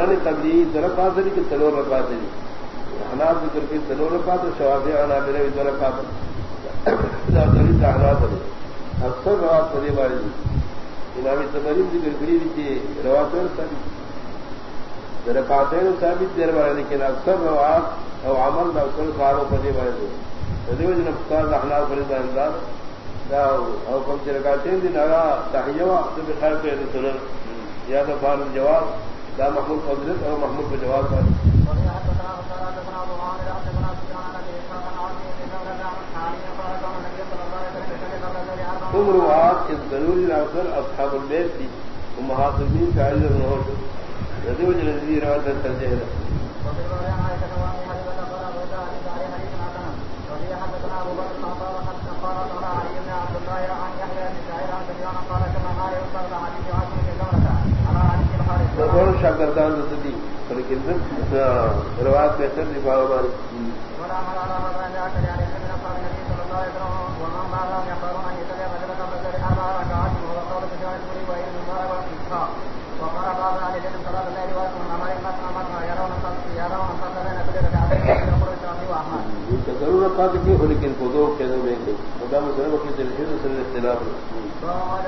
سنن قبلی درکات دی کہ تلو رکات دی۔ حناب ذکر کی تلو رکات شوافی انا میرے درکات دا دلی تحرات دی اکثر روات پدی باری دی امام تبریم ذکر کری دی کہ روات اور ثابت درکاتین ثابت دیر بارے لیکن اکثر روات او عمل دا اکثر کارو پدی باری دی تدیو جن افکار احناب فرید انداز۔ دا او کم چرکاتین دی نگا تحییوہ تو بخیر پہ سنن یا تو فارم جواب۔ دا محمود فضلت اور محمود کو جواب کر تم روات اس ضروری ناصر اصحاب البیت تھی وہ محاسبین کا عزت نہ ہو ندی نزدی روات ترجیح شاکردان دی لیکن روایت بہتر دفاع ہماری ضرورت تھا کہ لیکن کو دو خدا میں ضرور اپنی طریقے سے اختلاف